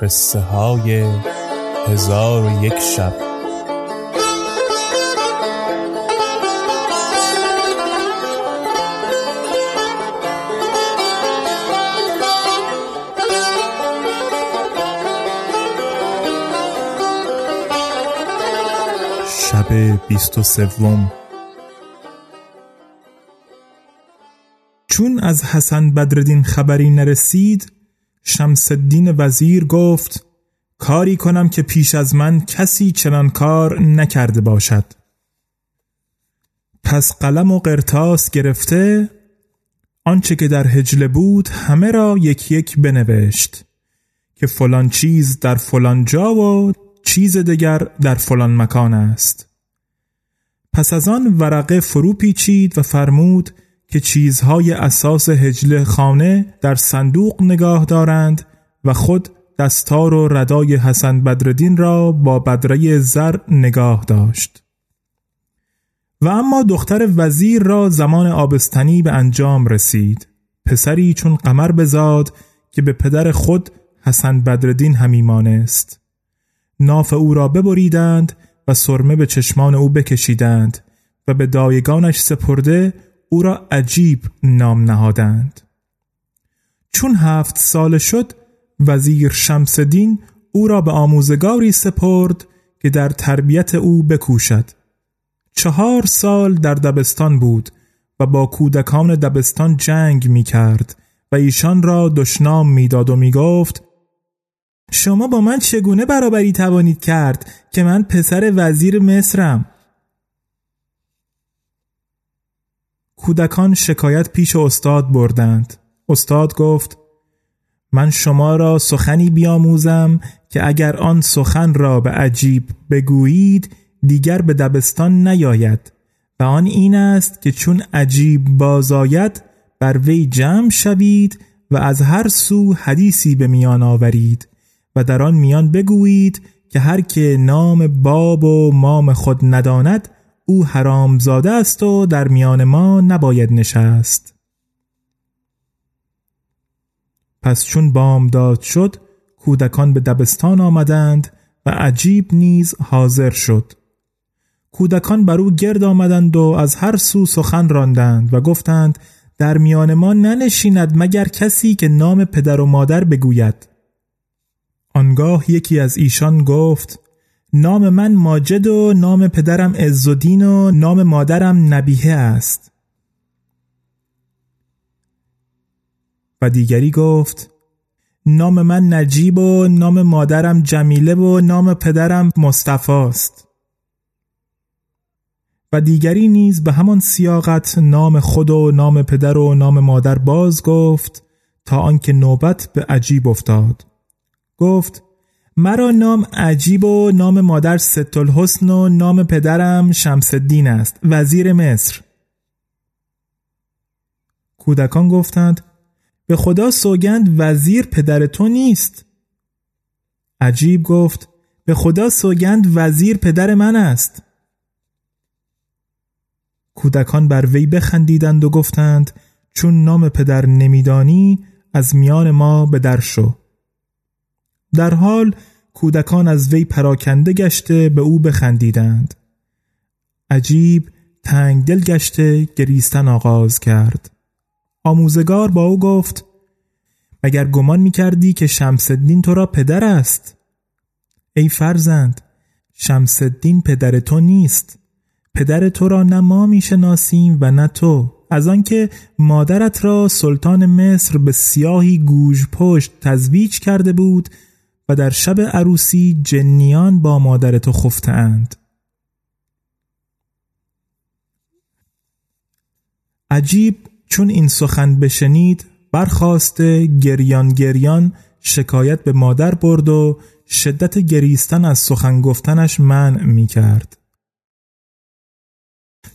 قصه های هزار و یک شب. شب بیست و سوم. چون از حسن بدردین خبری نرسید شمس الدین وزیر گفت کاری کنم که پیش از من کسی چنان کار نکرده باشد. پس قلم و قرتاس گرفته آنچه که در هجله بود همه را یک یک بنوشت که فلان چیز در فلان جا و چیز دیگر در فلان مکان است. پس از آن ورقه فرو پیچید و فرمود که چیزهای اساس هجله خانه در صندوق نگاه دارند و خود دستار و ردای حسن بدردین را با بدره زر نگاه داشت. و اما دختر وزیر را زمان آبستنی به انجام رسید. پسری چون قمر بزاد که به پدر خود حسن بدردین همیمانست ناف او را ببریدند و سرمه به چشمان او بکشیدند و به دایگانش سپرده او را عجیب نام نهادند. چون هفت سال شد وزیر شمسدین او را به آموزگاری سپرد که در تربیت او بکوشد. چهار سال در دبستان بود و با کودکان دبستان جنگ می کرد و ایشان را دشنام می‌داد و می گفت شما با من چگونه برابری توانید کرد که من پسر وزیر مصرم؟ کودکان شکایت پیش استاد بردند. استاد گفت من شما را سخنی بیاموزم که اگر آن سخن را به عجیب بگویید دیگر به دبستان نیاید و آن این است که چون عجیب بازاید بر وی جمع شوید و از هر سو حدیثی به میان آورید و در آن میان بگویید که هر که نام باب و مام خود نداند او حرام زاده است و در میان ما نباید نشست. پس چون بامداد شد کودکان به دبستان آمدند و عجیب نیز حاضر شد. کودکان بر او گرد آمدند و از هر سو سخن راندند و گفتند در میان ما ننشیند مگر کسی که نام پدر و مادر بگوید. آنگاه یکی از ایشان گفت نام من ماجد و نام پدرم عزالدین و نام مادرم نبیه است. و دیگری گفت نام من نجیب و نام مادرم جمیله و نام پدرم مصطفی است. و دیگری نیز به همان سیاقت نام خود و نام پدر و نام مادر باز گفت تا آنکه نوبت به عجیب افتاد. گفت مرا نام عجیب و نام مادر ست الحسن و نام پدرم شمس الدین است وزیر مصر. کودکان گفتند به خدا سوگند وزیر پدر تو نیست. عجیب گفت به خدا سوگند وزیر پدر من است. کودکان بر وی بخندیدند و گفتند چون نام پدر نمیدانی از میان ما به در شو. در حال کودکان از وی پراکنده گشته به او بخندیدند. عجیب تنگ دل گشته گریستن آغاز کرد. آموزگار با او گفت مگر گمان می کردی که شمس الدین تو را پدر است. ای فرزند شمس الدین پدر تو نیست. پدر تو را نه ما می شناسیم و نه تو. از آنکه مادرت را سلطان مصر به سیاهی گوژ پشت تزویج کرده بود و در شب عروسی جنیان با مادر تو خفته اند عجیب چون این سخن بشنید برخواسته گریان گریان شکایت به مادر برد و شدت گریستن از سخن گفتنش منع می کرد.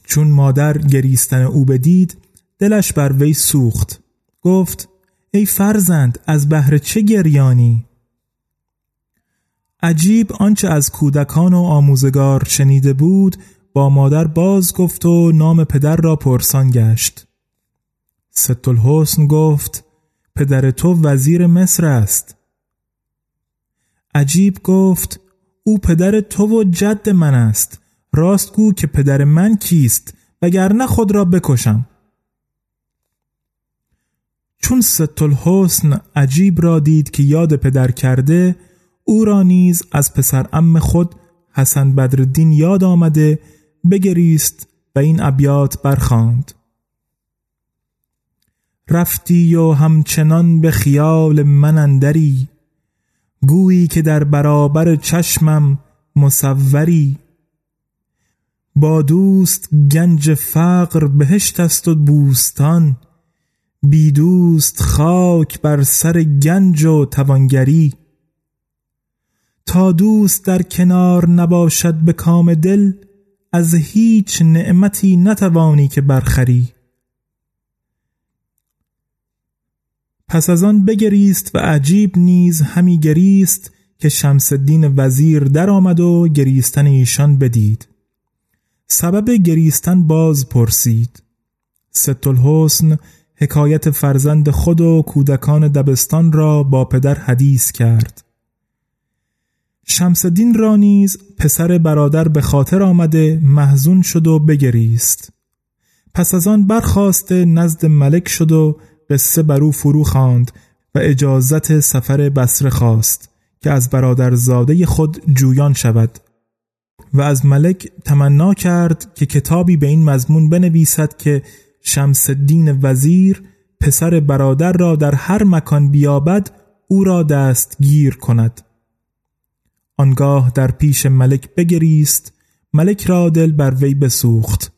چون مادر گریستن او بدید دلش بر وی سوخت. گفت ای فرزند از بهر چه گریانی؟ عجیب آنچه از کودکان و آموزگار شنیده بود با مادر باز گفت و نام پدر را پرسان گشت. ست الحسن گفت پدر تو وزیر مصر است. عجیب گفت او پدر تو و جد من است. راست گو که پدر من کیست وگرنه خود را بکشم. چون ست الحسن عجیب را دید که یاد پدر کرده او را نیز از پسر ام خود حسن بدردین یاد آمده بگریست و این ابیات برخاند. رفتی و همچنان به خیال من اندری. گویی که در برابر چشمم مصوری. با دوست گنج فقر بهشت است و بوستان. بی دوست خاک بر سر گنج و توانگری. تا دوست در کنار نباشد به کام دل از هیچ نعمتی نتوانی که برخری. پس از آن بگریست و عجیب نیز همی گریست که شمس الدین وزیر در آمد و گریستن ایشان بدید. سبب گریستن باز پرسید. ست الحسن حکایت فرزند خود و کودکان دبستان را با پدر حدیث کرد. شمسدین را نیز پسر برادر به خاطر آمده محزون شد و بگریست. پس از آن برخواسته نزد ملک شد و قصه بر او فرو خواند و اجازت سفر بسره خواست که از برادر زاده خود جویان شود و از ملک تمنا کرد که کتابی به این مضمون بنویسد که شمس الدین وزیر پسر برادر را در هر مکان بیابد او را دستگیر کند. آنگاه در پیش ملک بگریست ملک را دل بر وی بسوخت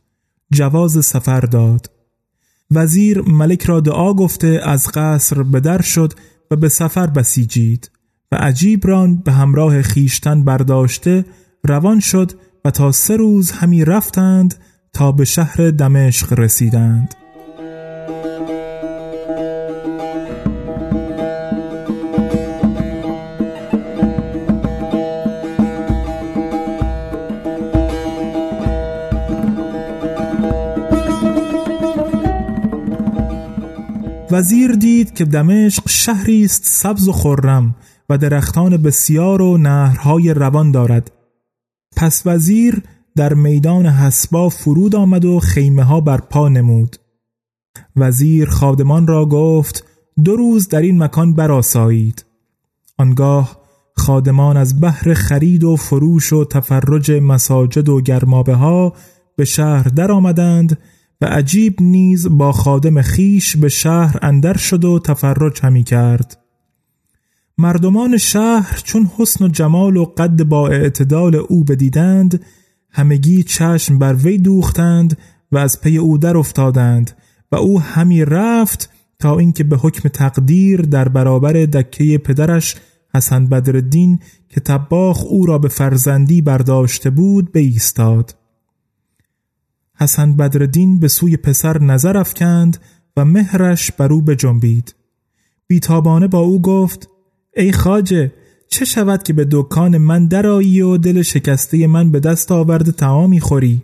جواز سفر داد. وزیر ملک را دعا گفته از قصر به در شد و به سفر بسیجید و عجیب ران به همراه خیشتن برداشته روان شد و تا سه روز همی رفتند تا به شهر دمشق رسیدند. وزیر دید که دمشق شهری است سبز و خرم و درختان بسیار و نهرهای روان دارد. پس وزیر در میدان حسبا فرود آمد و خیمه ها بر پا نمود. وزیر خادمان را گفت دو روز در این مکان براسایید آنگاه خادمان از بحر خرید و فروش و تفرج مساجد و گرمابه ها به شهر در آمدند و عجیب نیز با خادم خیش به شهر اندر شد و تفرج همی کرد مردمان شهر چون حسن و جمال و قد با اعتدال او بدیدند همگی چشم بر وی دوختند و از پی او در افتادند و او همی رفت تا اینکه به حکم تقدیر در برابر دکه پدرش حسن بدردین که تباخ او را به فرزندی برداشته بود بایستاد. حسن بدردین به سوی پسر نظر افکند و مهرش بر او بجنبید. بیتابانه با او گفت ای خاجه چه شود که به دکان من درایی و دل شکسته من به دست آورده تعامی خوری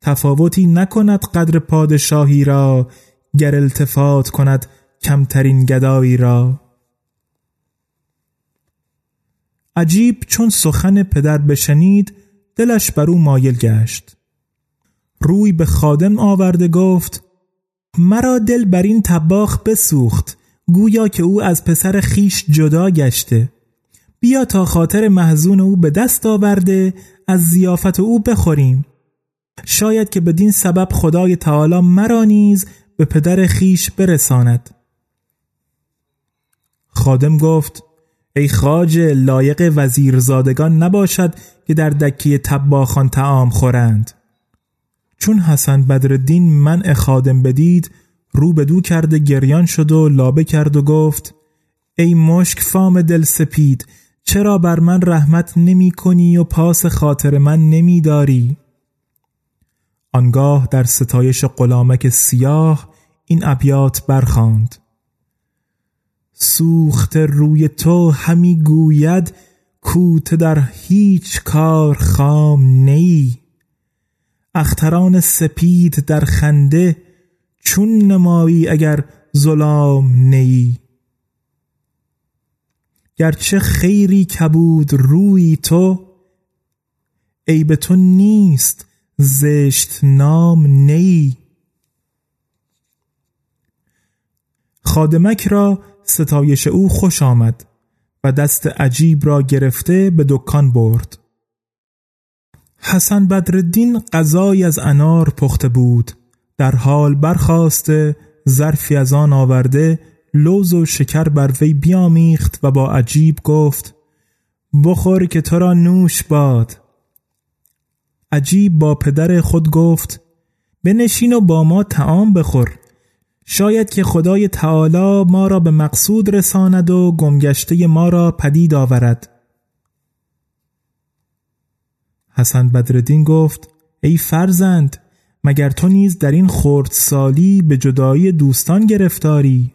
تفاوتی نکند قدر پادشاهی را گر التفات کند کمترین گدایی را عجیب چون سخن پدر بشنید دلش بر او مایل گشت. روی به خادم آورده گفت مرا دل بر این تباخ بسوخت گویا که او از پسر خیش جدا گشته. بیا تا خاطر محزون او به دست آورده از زیافت او بخوریم. شاید که بدین سبب خدای تعالی مرا نیز به پدر خیش برساند. خادم گفت ای خاج لایق وزیرزادگان نباشد که در دکی تباخان تعام خورند چون حسن بدردین منع خادم بدید رو به دو کرده گریان شد و لابه کرد و گفت ای مشک فام دل سپید چرا بر من رحمت نمی کنی و پاس خاطر من نمی داری؟ آنگاه در ستایش غلامک سیاه این ابیات برخاند سوخت روی تو همی گوید کوت در هیچ کار خام نی. اختران سپید در خنده چون نمایی اگر ظلام نیی گرچه خیری کبود روی تو عیب تو نیست زشت نام نی. خادمک را ستایش او خوش آمد و دست عجیب را گرفته به دکان برد. حسن بدردین غذای از انار پخته بود در حال برخواسته ظرفی از آن آورده لوز و شکر بر وی بیامیخت و با عجیب گفت بخور که تو را نوش باد. عجیب با پدر خود گفت بنشین و با ما تعام بخور. شاید که خدای تعالی ما را به مقصود رساند و گمگشته ما را پدید آورد. حسن بدردین گفت ای فرزند مگر تو نیز در این سالی به جدایی دوستان گرفتاری؟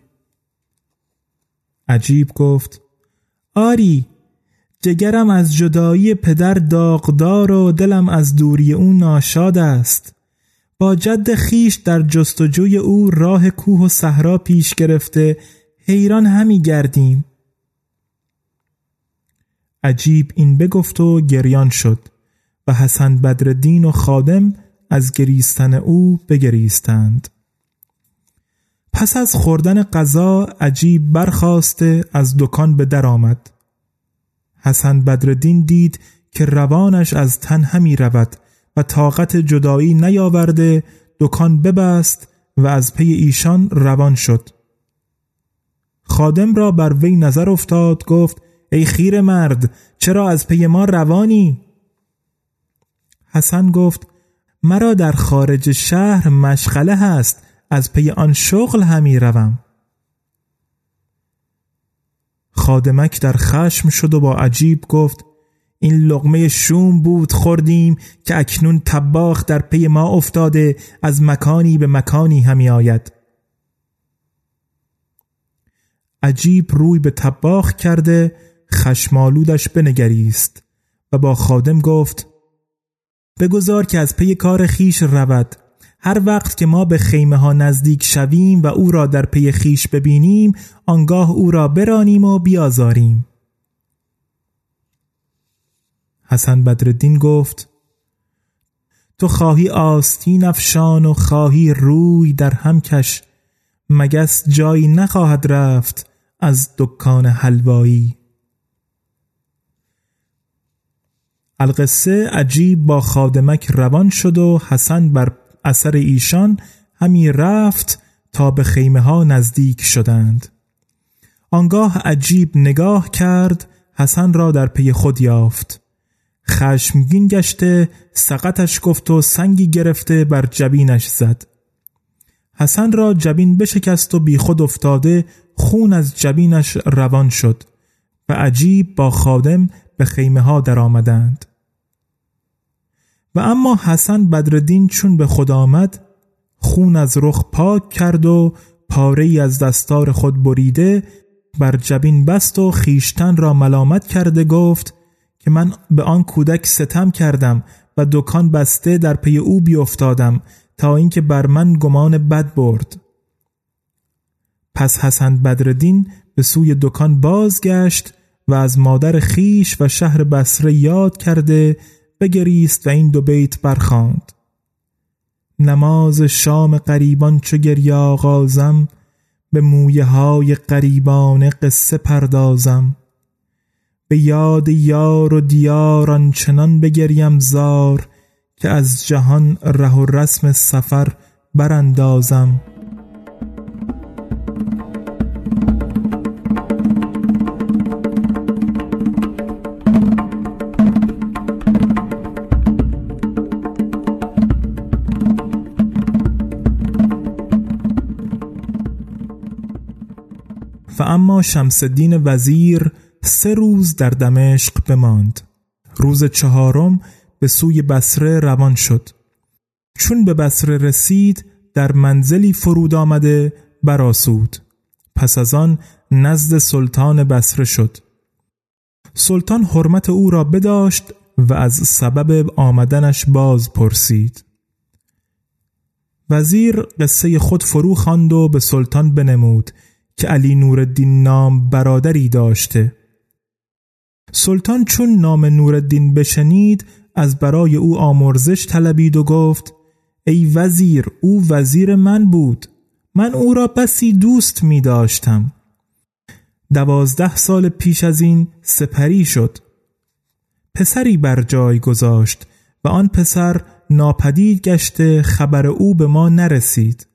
عجیب گفت آری جگرم از جدایی پدر داغدار و دلم از دوری او ناشاد است. با جد خیش در جستجوی او راه کوه و صحرا پیش گرفته حیران همی گردیم. عجیب این بگفت و گریان شد و حسن بدردین و خادم از گریستن او بگریستند. پس از خوردن غذا عجیب برخواسته از دکان به در آمد. حسن بدردین دید که روانش از تن همی رود و طاقت جدایی نیاورده دکان ببست و از پی ایشان روان شد. خادم را بر وی نظر افتاد گفت ای خیر مرد چرا از پی ما روانی؟ حسن گفت مرا در خارج شهر مشغله هست از پی آن شغل همی روم. خادمک در خشم شد و با عجیب گفت این لغمه شوم بود خوردیم که اکنون تباخ در پی ما افتاده از مکانی به مکانی همی آید. عجیب روی به تباخ کرده خشمالودش بنگریست و با خادم گفت بگذار که از پی کار خیش رود. هر وقت که ما به خیمه ها نزدیک شویم و او را در پی خیش ببینیم آنگاه او را برانیم و بیازاریم. حسن بدردین گفت تو خواهی آستین افشان و خواهی روی در هم کش مگس جایی نخواهد رفت از دکان حلوایی. القصه عجیب با خادمک روان شد و حسن بر اثر ایشان همی رفت تا به خیمه ها نزدیک شدند. آنگاه عجیب نگاه کرد حسن را در پی خود یافت. خشمگین گشته سقطش گفت و سنگی گرفته بر جبینش زد. حسن را جبین بشکست و بی خود افتاده خون از جبینش روان شد و عجیب با خادم به خیمه ها در آمدند. و اما حسن بدردین چون به خود آمد خون از رخ پاک کرد و پاره ای از دستار خود بریده بر جبین بست و خیشتن را ملامت کرده گفت که من به آن کودک ستم کردم و دکان بسته در پی او بیافتادم تا اینکه بر من گمان بد برد. پس حسن بدردین به سوی دکان بازگشت و از مادر خیش و شهر بسره یاد کرده بگریست و این دو بیت برخاند نماز شام قریبان چو گریه آغازم به مویه های قریبان قصه پردازم. به یاد یار و دیار آنچنان بگریم زار که از جهان ره و رسم سفر براندازم. و اما شمس الدین وزیر سه روز در دمشق بماند. روز چهارم به سوی بسره روان شد. چون به بسره رسید در منزلی فرود آمده براسود پس از آن نزد سلطان بسره شد. سلطان حرمت او را بداشت و از سبب آمدنش باز پرسید. وزیر قصه خود فرو خواند و به سلطان بنمود که علی نورالدین نام برادری داشته. سلطان چون نام نورالدین بشنید از برای او آمرزش طلبید و گفت ای وزیر او وزیر من بود. من او را بسی دوست می داشتم. دوازده سال پیش از این سپری شد. پسری بر جای گذاشت و آن پسر ناپدید گشته خبر او به ما نرسید.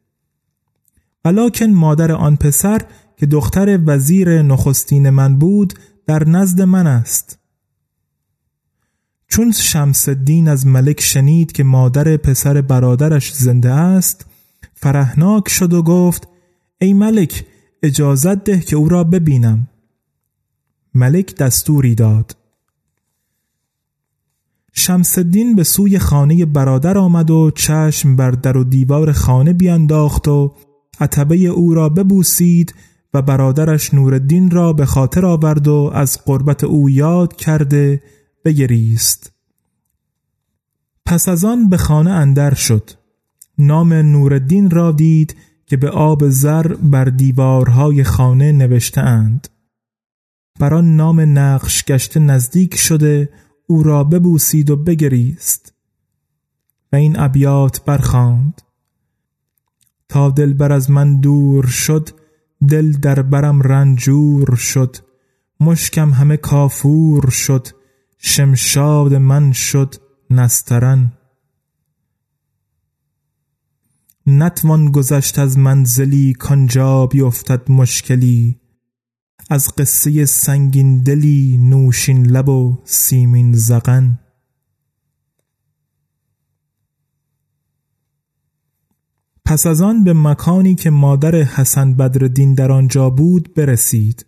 ولیکن مادر آن پسر که دختر وزیر نخستین من بود در نزد من است. چون شمس الدین از ملک شنید که مادر پسر برادرش زنده است فرهناک شد و گفت ای ملک اجازت ده که او را ببینم. ملک دستوری داد. شمس الدین به سوی خانه برادر آمد و چشم بر در و دیوار خانه بیانداخت و عتبه او را ببوسید و برادرش نورالدین را به خاطر آورد و از قربت او یاد کرده بگریست. پس از آن به خانه اندر شد. نام نورالدین را دید که به آب زر بر دیوارهای خانه نوشته اند بر آن نام نقش گشته نزدیک شده او را ببوسید و بگریست و این ابیات برخاند. تا دلبر از من دور شد دل در برم رنجور شد مشکم همه کافور شد شمشاد من شد نسترن. نتوان گذشت از منزلی کانجا بیفتد مشکلی از قصه سنگین دلی نوشین لب و سیمین زغن. پس از آن به مکانی که مادر حسن بدردین در آنجا بود برسید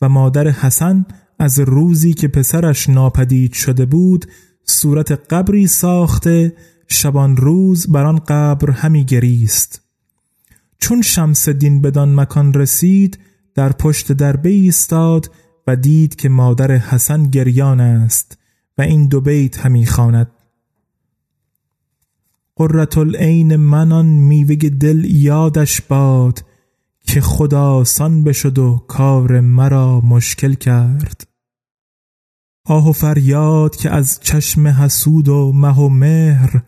و مادر حسن از روزی که پسرش ناپدید شده بود صورت قبری ساخته شبان روز بر آن قبر همی گریست. چون شمس دین بدان مکان رسید در پشت در ایستاد و دید که مادر حسن گریان است و این دو بیت همی خواند. قرة العین منان میوه دل یادش باد که خدا سان بشد و کار مرا مشکل کرد. آه و فریاد که از چشم حسود و مه و مهر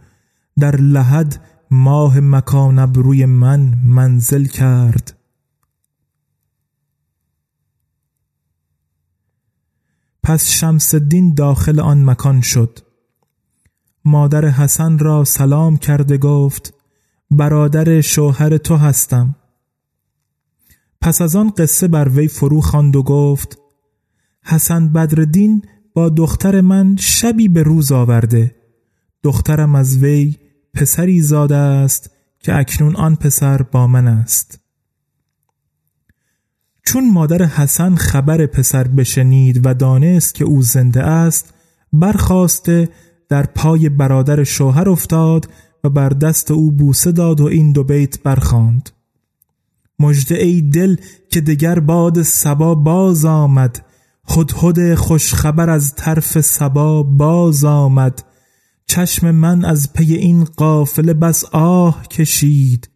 در لحد ماه مکان ابروی من منزل کرد. پس شمس الدین داخل آن مکان شد. مادر حسن را سلام کرده گفت برادر شوهر تو هستم. پس از آن قصه بر وی فرو خواند و گفت حسن بدردین با دختر من شبی به روز آورده. دخترم از وی پسری زاده است که اکنون آن پسر با من است. چون مادر حسن خبر پسر بشنید و دانست که او زنده است برخواسته در پای برادر شوهر افتاد و بر دست او بوسه داد و این دو بیت برخاند مژده ای دل که دگر باد سبا باز آمد هدهد خوش خبر از طرف سبا باز آمد. چشم من از پی این قافله بس آه کشید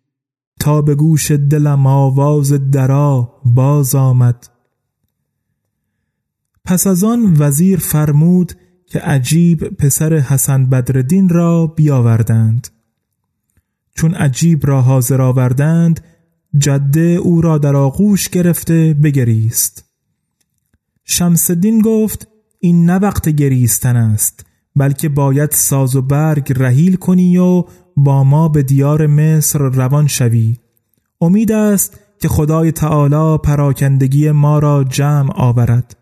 تا به گوش دلم آواز درا باز آمد. پس از آن وزیر فرمود که عجیب پسر حسن بدردین را بیاوردند. چون عجیب را حاضر آوردند جده او را در آغوش گرفته بگریست. شمسدین گفت این نه وقت گریستن است بلکه باید ساز و برگ رهیل کنی و با ما به دیار مصر روان شوی. امید است که خدای تعالی پراکندگی ما را جمع آورد.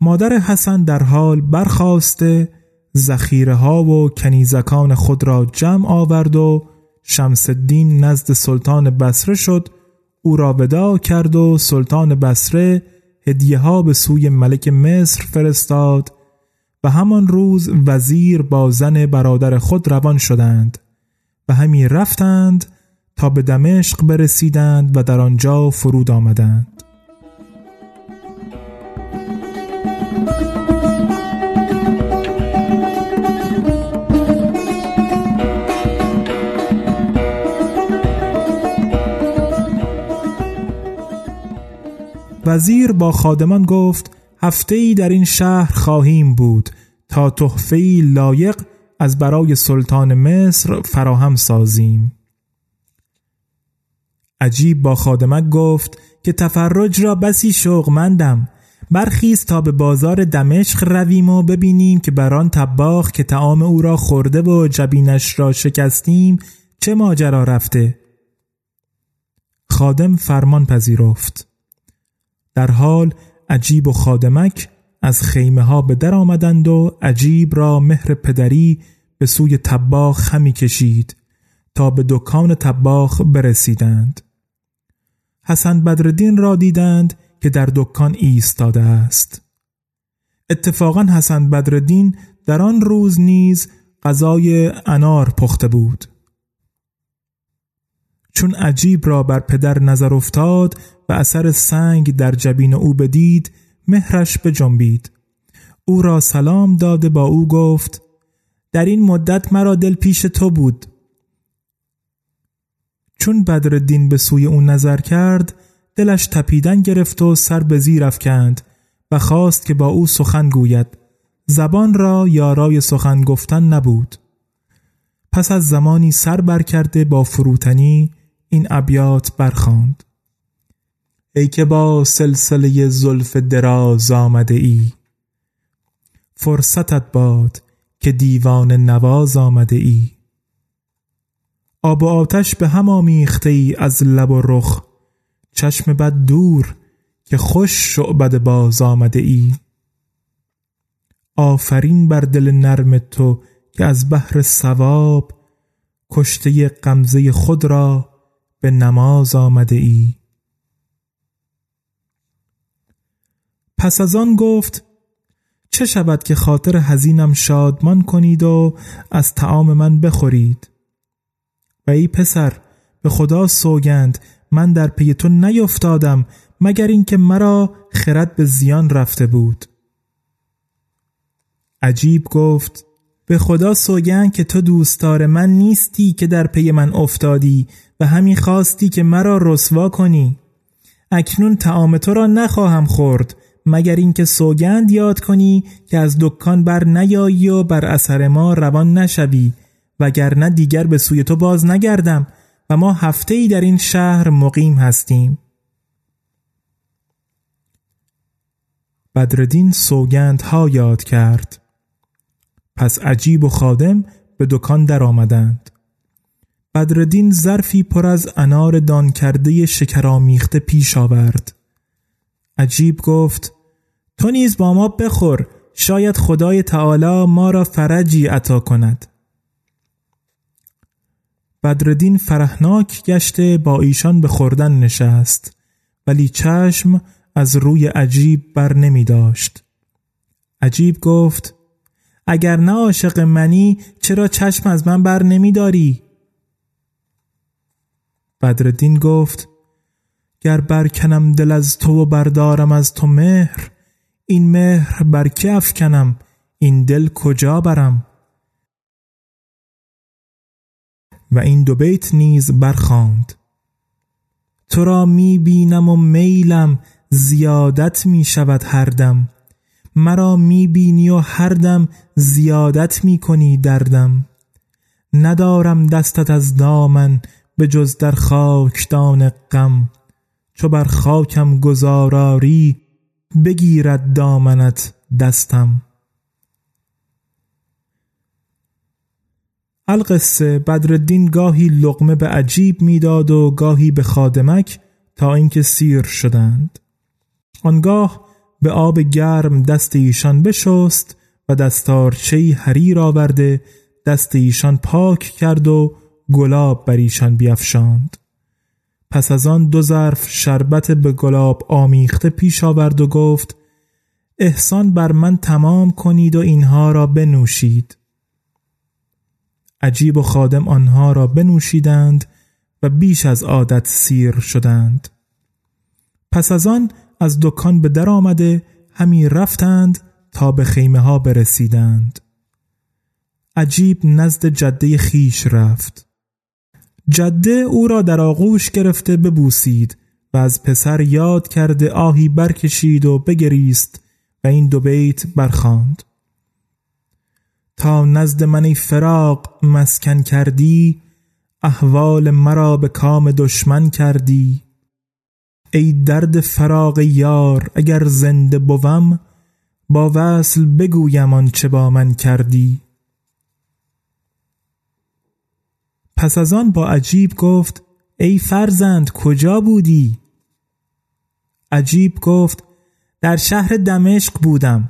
مادر حسن در حال برخواسته زخیره ها و کنیزکان خود را جمع آورد و شمس الدین نزد سلطان بسره شد. او را ودا کرد و سلطان بسره هدیه ها به سوی ملک مصر فرستاد. و همان روز وزیر با زن برادر خود روان شدند. و همی رفتند تا به دمشق برسیدند و در آنجا فرود آمدند. وزیر با خادمان گفت هفته ای در این شهر خواهیم بود تا تحفه لایق از برای سلطان مصر فراهم سازیم. عجیب با خادمک گفت که تفرج را بسی شوقمندم برخیز تا به بازار دمشق رویم و ببینیم که بر آن طباخ که تعام او را خورده و جبینش را شکستیم چه ماجرا رفته. خادم فرمان پذیرفت. در حال عجیب و خادمک از خیمه ها به در آمدند و عجیب را مهر پدری به سوی طباخ همی کشید تا به دکان طباخ برسیدند. حسن بدردین را دیدند که در دکان ایستاده است. اتفاقا حسن بدردین در آن روز نیز غذای انار پخته بود. چون عجیب را بر پدر نظر افتاد و اثر سنگ در جبین او بدید مهرش جنبید او را سلام داده با او گفت در این مدت مرا دل پیش تو بود. چون بدردین به سوی او نظر کرد دلش تپیدن گرفت و سر به زیر افکند و خواست که با او سخن گوید. زبان را یارای سخن گفتن نبود. پس از زمانی سر برکرده با فروتنی این ابیات برخاند ای که با سلسله زلف دراز آمده ای فرصتت باد که دیوان نواز آمده ای. آب و آتش به هم آمیخته ای از لب و رخ چشم بد دور که خوش شعبد باز آمده ای. آفرین بر دل نرم تو که از بحر سواب کشته غمزه خود را به نماز آمده ای؟ پس از آن گفت چه شود که خاطر حزینم شادمان کنید و از تعام من بخورید؟ و ای پسر به خدا سوگند من در پی تو نیفتادم مگر اینکه مرا خرد به زیان رفته بود. عجیب گفت به خدا سوگند که تو دوستدار من نیستی که در پی من افتادی و همین خواستی که مرا رسوا کنی. اکنون تعام تو را نخواهم خورد مگر اینکه سوگند یاد کنی که از دکان بر نیایی و بر اثر ما روان نشوی وگرنه دیگر به سوی تو باز نگردم و ما هفته ای در این شهر مقیم هستیم. بدردین سوگند ها یاد کرد. پس عجیب و خادم به دکان در آمدند بدردین ظرفی پر از انار دان کرده شکرامیخته پیش آورد. عجیب گفت تو نیز با ما بخور شاید خدای تعالی ما را فرجی عطا کند. بدردین فرهناک گشته با ایشان به خوردن نشست ولی چشم از روی عجیب بر نمی داشت. عجیب گفت اگر نه عاشق منی چرا چشم از من بر نمی داری؟ بدردین گفت گر برکنم دل از تو و بردارم از تو مهر این مهر بر کف کنم این دل کجا برم؟ و این دو بیت نیز برخاند تو را می بینم و میلم زیادت می شود هر دم. مرا می بینی و هر دم زیادت می کنی دردم ندارم دستت از دامن به جز در خاکدان غم. چو بر خاکم گذاراری بگیرد دامنت دستم. القصه بدردین گاهی لقمه به عجیب می‌داد و گاهی به خادمک تا اینکه سیر شدند. آنگاه به آب گرم دست ایشان بشست و دستارچهی حریر آورده دست ایشان پاک کرد و گلاب بر ایشان بیافشاند پس از آن دو ظرف شربت به گلاب آمیخته پیش آورد و گفت احسان بر من تمام کنید و اینها را بنوشید. عجیب و خادم آنها را بنوشیدند و بیش از عادت سیر شدند. پس از آن از دکان به در آمده همی رفتند تا به خیمه ها برسیدند. عجیب نزد جده خیش رفت. جده او را در آغوش گرفته ببوسید و از پسر یاد کرده آهی برکشید و بگریست و این دو بیت برخاند. تا نزد من ای فراق مسکن کردی احوال مرا به کام دشمن کردی. ای درد فراق یار اگر زنده بوم با وصل بگویم آنچه با من کردی. پس از آن با عجیب گفت ای فرزند کجا بودی؟ عجیب گفت در شهر دمشق بودم.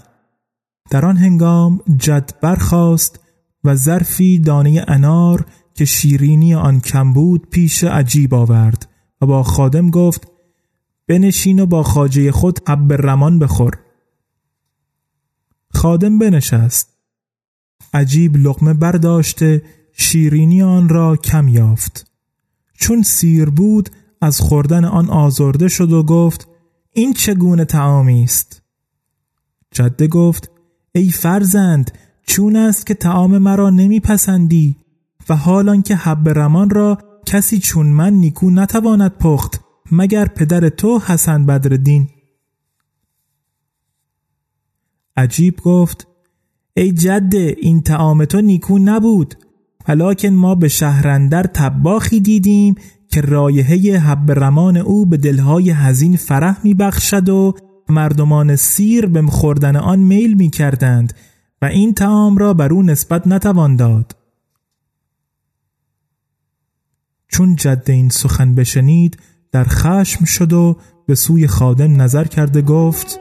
در آن هنگام جد برخاست و ظرفی دانه انار که شیرینی آن کم بود پیش عجیب آورد و با خادم گفت بنشین و با خاجه خود حب رمان بخور. خادم بنشست. عجیب لقمه برداشته شیرینی آن را کم یافت. چون سیر بود از خوردن آن آزرده شد و گفت این چگونه تعامی است؟ جده گفت ای فرزند چون است که تعام مرا نمیپسندی و حال که حب رمان را کسی چون من نیکو نتواند پخت مگر پدر تو حسن بدردین عجیب گفت ای جده این تعام تو نیکو نبود. ولیکن ما به شهرندر تباخی دیدیم که رایحه حب رمان او به دلهای هزین فرح می بخشد و مردمان سیر به خوردن آن میل می کردند و این تعام را بر او نسبت نتوان داد. چون جد این سخن بشنید در خشم شد و به سوی خادم نظر کرده گفت